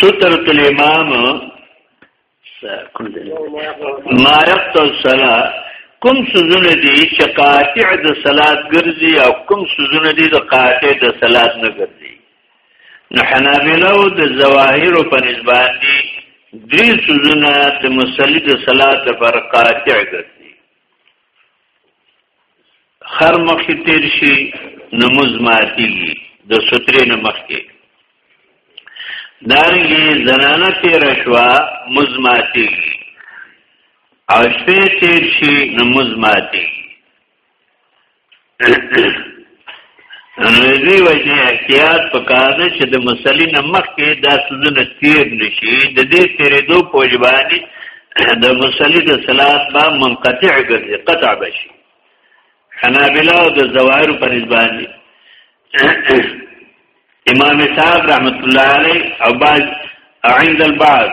سترت الامام ما یقتل الصلاه کوم سوزونه دي چې قاطع د صلات ګرځي او کوم سوزونه دي د قاطع د صلات نه ګرځي نو حنابلو د ظواهر په نسبت دي درې سوزونه د مصلی د صلات پر قاطع ګرځي خر مخ تیر شي نماز ماتيږي د سترې نه مخ کې دارنګي زنانه تیر شوا مز ماتيږي او شپې تیر شي نماز ماتيږي دی وجه احتیاط پکار دی چې د مسلې نه مخکې دا سوزونه تیر نشي د دې تیرېدو په وجه باندې د مسلې د صلات با منقطع ګرځي قطع بشي حنابلہ او د زواهر په نسبت امام صاحب رحمت الله علیه او بعض عند البعض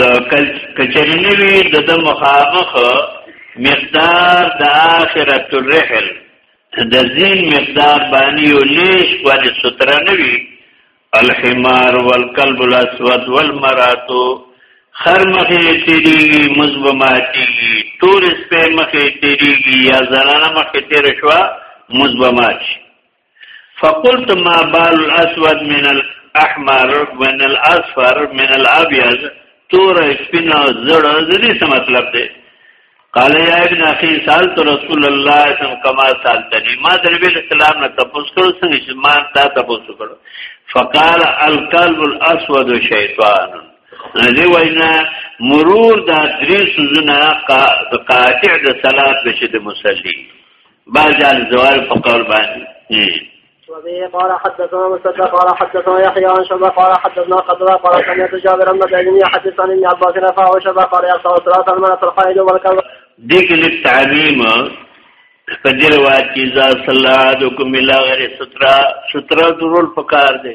د کچری نوی د د مخامخ مقدار د آخرت الرحل د زین مقدار باندې یو لیش باندې ستر نوی الحمار والکلب الاسود والمراتو خر مخه تیریږي مزبماتی تور سپه مخه تیریږي یا زنانه مخه تیر شوا مزبماتی فقلت ما بال الاسود من الاحمر من الاصفر من الابيض تور سپینا زړه زری څه مطلب دی قال يا ابن اخي سالت رسول الله صلى الله عليه وسلم كما سالتني ما د نبی اسلام نه تاسو کړو څنګه چې ما تا تاسو کړو فقال القلب الاسود شیطان دې وینا مرور دا درې سوزونه قاطع د صلات بشه د مصلی بعض الزوال په قول باندې وبه قال حدثنا مسدد قال حدثنا يحيى عن شبه قال حدثنا قدرة قال سمعت جابر بن زيد يحدث عن ابن عباس رفعه وشبه قال يقطع صلاة المرأة الحائض والكذب ديك للتعميم په دې روایت کې ځا صلوات کوم لا غیر سترا سترا ضرور پکار دی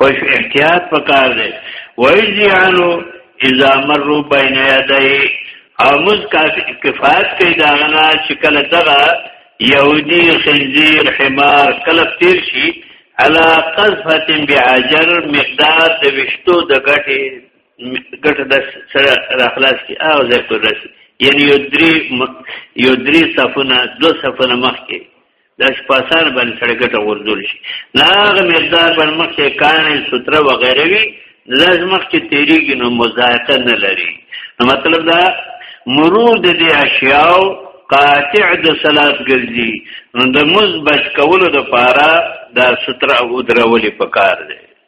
پښ احتیاط پکار دی وایجعلوا اذا مروا بین یدی او مز کفایت کوي دا غنا چې کله دغه یهودی خنزیر حمار کله تیر شي علا قذفت بعجر مقدار د وشتو د غټي غټه د سره راخلاص کی او زه پر رس یعنی یو درې یو درې صفونه دو صفونه مخ کې د شپاسار باندې سره ګټه ورزول شي ناغه مقدار باندې مخکې کانې ستره وغیره وي لږ مخکې تیریږي نو مزایقه نه لري نو مطلب دا مرور د دې اشیاو قاطع د صلات ګرځي نو د مز بچ کولو د پاره دا ستره او درولې پکار دی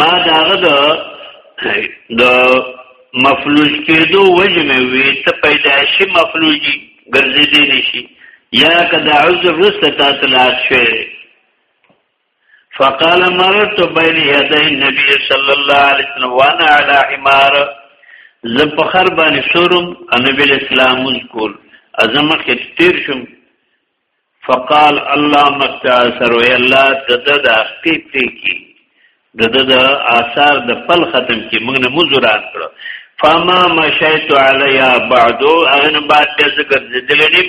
ما داغه د د مفلوج کېدو وجه مې وي ته پیدایشي مفلوجي ګرځېدې نشي یا کدا عذر رسته تا تلاش شي فقال مرت بين يدي النبي صلى الله عليه وسلم وانا على حمار زب خر باندې شورم نبی اسلام مذکور ازمه کې تیر شم فقال الله مستاثر وی الله د د اختی پری کی د د د آثار د پل ختم کی موږ نه مزورات کړو فما مشیت علیا بعد اغن بعد د ذکر ذلنی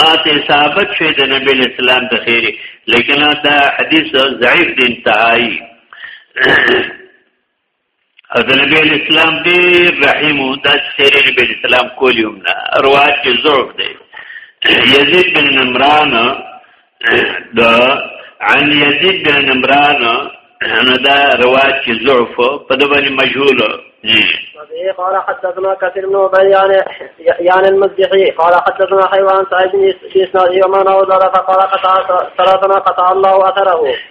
ما ته ثابت شوی د نبی اسلام د خیری لیکن دا حدیث ضعیف دی انتهایی او د نبی اسلام ډیر رحیم او د سری نبی اسلام کولیوم نه روایت کې ضعف دی یزید بن عمران د عن یزید بن عمران نو دا روایت کې ضعف په د باندې مجهول قال حدثنا كثير بن ابي يعني يعني المزدحي قال حدثنا حيوان سعيد بن اسناد يوم نوزر فقال قطع ثلاثنا قطع الله اثره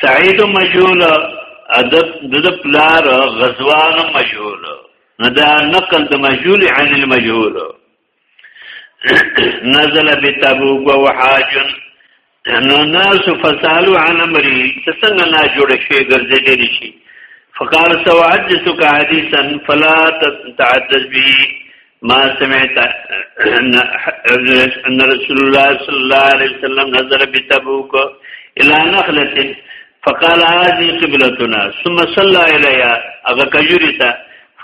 سعید مجهول ادب د پلار غزوان مجهول نه دا نقل د مجهول عن المجهول نزل بتبوک و حاج نو ناس فسالو عن امری څنګه نا جوړ شي ګرځېدلی شي فقال سوعدتك حديثا فلا تعدد به ما سمعت ان رسول الله صلى الله عليه وسلم نزل بتبوك الى نخله فقال هذه قبلتنا ثم صلى اليها اغه کجوریتا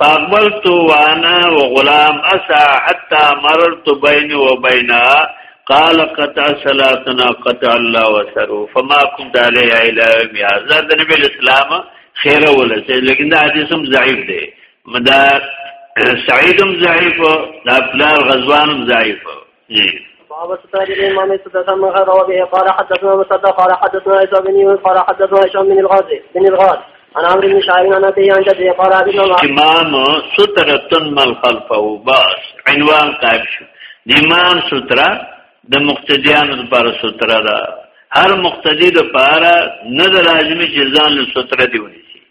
فاقبلت وانا وغلام اسا حتى مررت بيني وبينها قال قطع صلاتنا قطع الله وسره فما كنت عليه الى يوم هذا د نبی اسلام خیر ولسه لیکن دا حدیث هم ضعیف دی دا سعیدم ضعیف دا پلار غزوانم ضعیف جی وابو السفيان بن امام السدس من غير وبه قال حدثنا مسدد قال حدثنا عيسى بن يونس قال حدثنا هشام بن الغازي بن الغاز عن عمرو بن شعيب عن ابي عن جده قال ابي امام سترة من خلفه باس عنوان قائم شو امام سترة د مقتدیانو لپاره سترة ده هر مقتدی لپاره نه د لازمي جزان له سترة دی ونی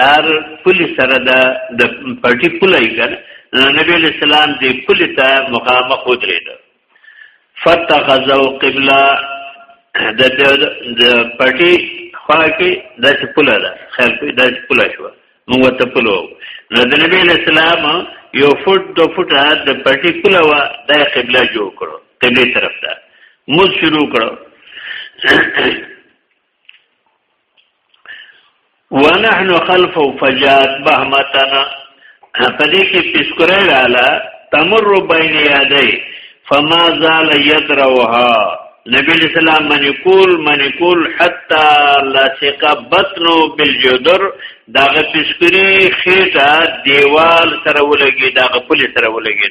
دار پولی سره د د پټي پولای کړ نبی علیہ السلام دی پولی ته مخامخ ودرید فتخذو قبله د د پټي خوا کې داسې پوله ده خیر په داسې پوله شو موږ ته پولو نو د نبی علیہ السلام یو فوټ دو فوټ د پټي پوله وا د قبله جوړ کړو قبله طرف ته موږ شروع کړو ونحن خلف فجات بهمتنا پدې کې پسکره رااله تمر بین یادی فما زال یدروها نبی اسلام من کول من کول حتا لاسق بطنو بالجدر داغه پسکری خېټه دیوال سره ولګي داغه پل سره ولګي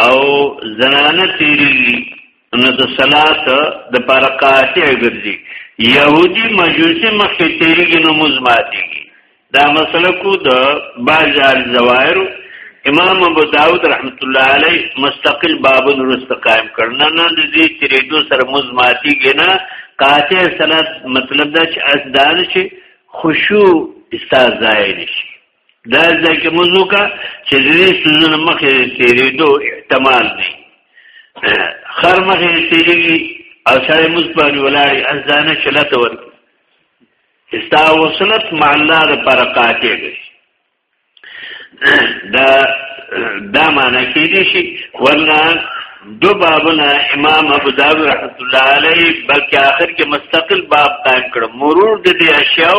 او زنانه تیریږي نو د صلات د پر قاطع ګرځي يهودي مجوسي مخکې تیریږي نو مزماتيږي دا مسله کو د بعض الزوائر امام ابو داود رحمت الله علی مستقل باب نورست قائم کړنا نه د دې تیریدو سره مزماتيږي نه قاطع صلات مطلب دا چې اسدان شي خشوع استاد ځای نشي دا ځکه موږ وکړه چې دې سوزن مخې تیرې دو احتمال دی خر مخې تیرې او سره موږ په ولاري ازانه چلته ور استا وصلت مع الله د برکاتې دی دا دا معنی کې دي شي ورنه دو بابونه امام ابو داود رحمت الله علیه بلکې آخر کې مستقل باب قائم کړ مرور د دې اشیاء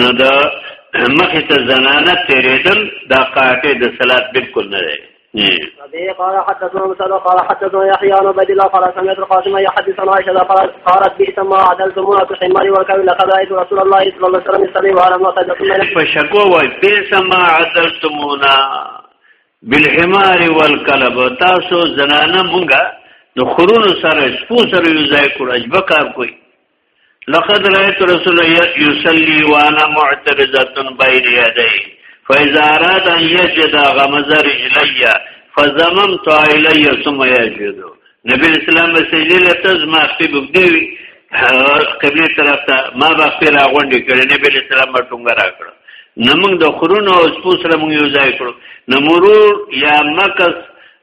نو دا مخه ته زنانه تیرېدل دا قاعده د صلات بالکل نه دی به قال حدثنا مسلم قال حدثنا يحيى عن عبد الله قال سمعت القاسم يحدث عن عائشه قالت قالت بئس ما عدلت امراه حمار والكوي لقد رايت رسول الله صلى الله عليه وسلم يصلي وعلى ما تدخل فشكوا بئس ما عدلتمونا بالحمار والكلب تاسو زنانه مونږه د خورونو سره سپو سره یو ځای کول اجبکار کوي لقد رأيت رسول يصلي وانا معترضه بين يديه فاذا اراد ان يجد غمز رجلي فزممت الي ثم يجد نبی اسلام سجدي لتز ما في بغدي قبله طرف ته ما به خپل غونډې کړې نبی اسلام ما ټنګ را کړ نو موږ د خرونو او سپوسره موږ یو ځای کړو نو مرور یا مکس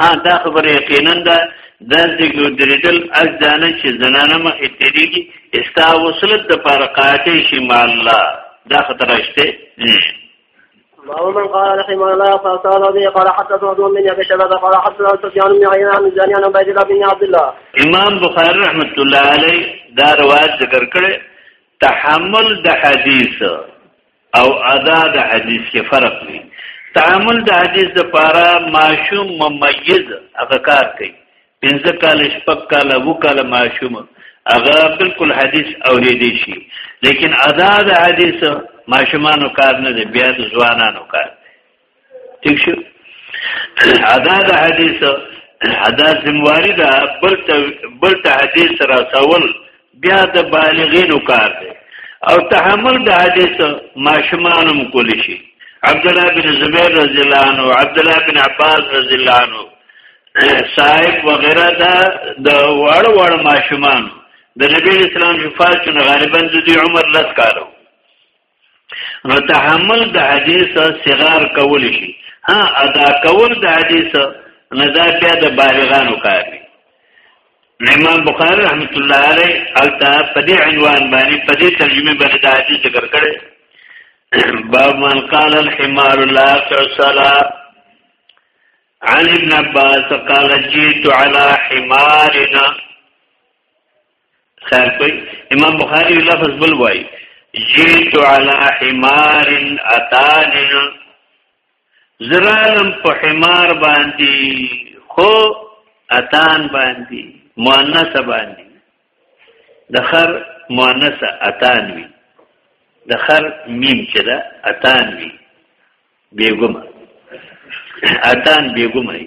ها دا خبره یقینا ده د ذکر درېدل از دانه چې زنانه مخ تیریږي استا وصلت د پر قاطع شي مال الله دا خطر شته باب من قال رحمه الله فاستاذ به قال حتى سعد من ابي شباب قال حتى سفيان بن عيان عن زاني عن عبيد الله بن عبد الله امام بخاری رحمت الله علیه دا روایت ذکر کړي تحمل د حدیث او ادا د حدیث کې فرق دی تعامل د حدیث د پاره معشوم ممیز هغه کار کوي پنځه کال شپږ کال وو کال معشوم هغه بالکل حدیث اوریدي شي لیکن ادا د حدیث ماشومانو کار نه دی بیا د ځوانانو کار ٹھیک شو ادا د حدیث ادا زمواري دا بل ته بل ته حدیث را سوال بیا د بالغینو کار دی او تحمل د حدیث ماشمانم کول شي عبد الله بن زبیر رضی الله عنه عبد الله بن عباس رضی الله عنه صاحب وغیرہ دا د وړ وړ ماشومان د نبی اسلام شفاعت غالبا د عمر لس کالو نو تحمل د حدیث صغار کول شي ها ادا کول د حدیث نه دا بیا د بالغانو کار دی امام بخاری رحمت الله علیه التا په دې عنوان باندې په دې ترجمه باندې د حدیث ذکر کړي باب من قال الحمار لا تصلا عن ابن عباس قال جئت على حمارنا خیر کوي امام بخاری لفظ بل وای جیت علی حمار اتان زرالم په حمار باندې خو اتان باندې مؤنث باندې د خر مؤنث اتان وی د خر میم چې دا اتان وی بیګم اتان بیګم ای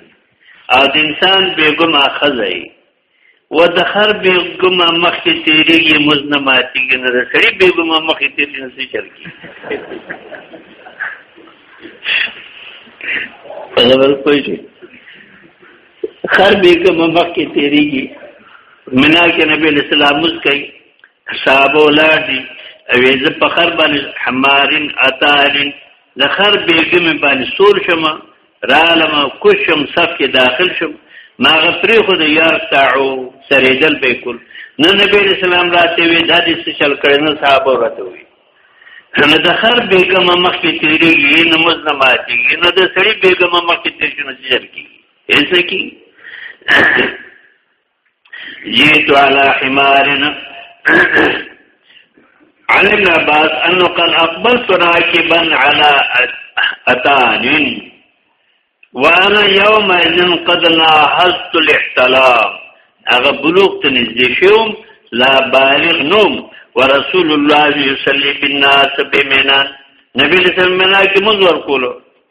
او د انسان بیګم اخزای و د خر بیګم مخې تیریږي مزنه ماتیږي نه د سړي بیګم مخې تیریږي نه چل کی په خبر کوی شي خر بیګم مخې تیریږي منا کې نبی اسلام مز کوي صحابه ولار دي او زه په خر باندې حمارن اتارن د خر بیګم باندې سور شم رالم کوشم صف کې داخل شم ما غفری خو د یار ساعو سریدل به کول نو نبی رسول الله راته وی دا دې څه چل کړي نو صحابه راته وی نو د خر بیګم مخ کې تیریږي نو مز نه ماتي نو د سړي بیګم مخ کې تیر شنو چې کی ایسه کی جیت علی حمارنا عن ابن عباس انه قال اقبلت راكبا على اتان وانا يوم اذن قد لاحظت الاحتلام هغه بلوغ ته نږدې شوم لا بالغ نوم ورسول الله يصلي بالناس بمنا نبی رسول الله کې موږ ورکولو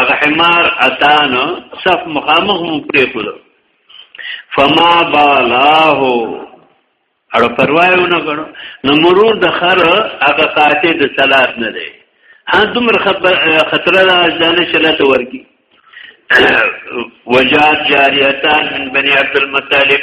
هغه حمار اتان صف مخامخ مو پرې کړو فما بالاه اړه پروايو نه غړو نو مرور د خر هغه قاطع د صلات نه دی ها دومره خطر ده ځان شلته ورکی وجات جاریتان من بني عبد المطلب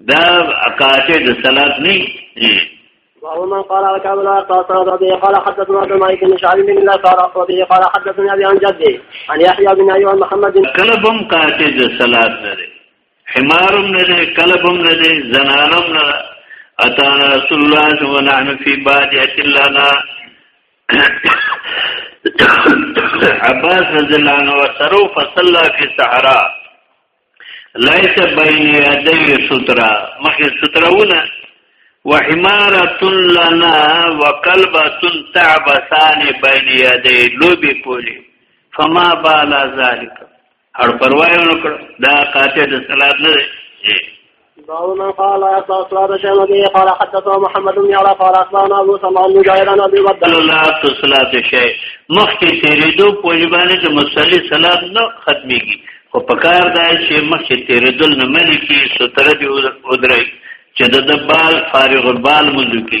دا قاطع د صلات نه وهو من قال ركب لا يقتصر به قال حدثنا عبد الملك بن شعيب بن الله قال به قال حدثني ابي عن جدي عن يحيى بن ايوب محمد بن كلبم قاطع د صلات نه دی حمارم نه دی کلبم نه دی زنانم نه اتا رسول الله صلی الله علیه وسلم فی بادیت لنا عباس رضی الله عنه وسرو فصلى في الصحراء ليس بين يدي سترا مخه سترونه وحمارة لنا وقلبة تعبثان بين يدي لوبي کولی فما بالا ذلك هر پروايو نکړه دا قاطع د صلات نه دی باب من قال يقرأ صلاة الشامي قال حدثنا محمد بن يعلى قال أخبرنا أبو سلمان بن جعير عن أبي بدر لا تصلاة الشيء مخکې تیرېدو په باندې د مصلي صلات نه ختميږي خو په کار دا چې مخکې تیرېدل نه ملي کې ستر دی ودرای چې د بال فارغ البال منځو کې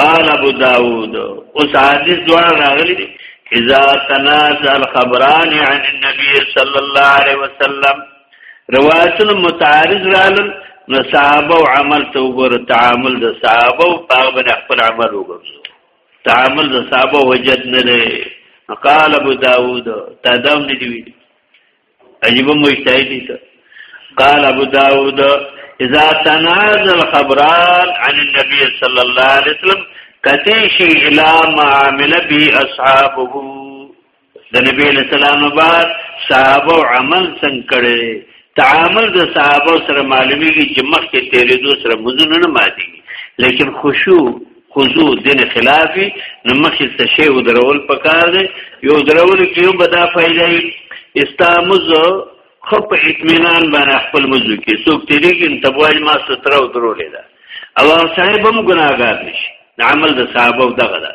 قال ابو داود اوس حدیث دوار راغلی دی اذا تنازع الخبران عن النبي صلى الله عليه وسلم روایت متعارض رالل نو صحابه او عمل ته وګوره تعامل د صحابه او هغه باندې خپل عمل وګوره تعامل د صحابه وجد نه لري قال ابو داود تداوم دي ویلي عجیب مجتهد ته قال ابو داود اذا تنازل خبران عن النبي صلى الله عليه وسلم کتیشی الى ما عمل بی اصحابه د نبی علیہ السلام بعد صحابه عمل څنګه کړي تعامل د صحابه سره معلومیږي چې مخکې تیرې دو سره مزونه نه ماتي لیکن خشوع خضوع دین خلافی نو مخی تشیع و درول پکار دی یو درول کیو بدا فائدای استامز خب اطمینان باندې خپل مزو کې څوک تیریږي تبوای ما ستر او درولې ده او صاحب هم ګناګار نشي عمل د صحابه دغه ده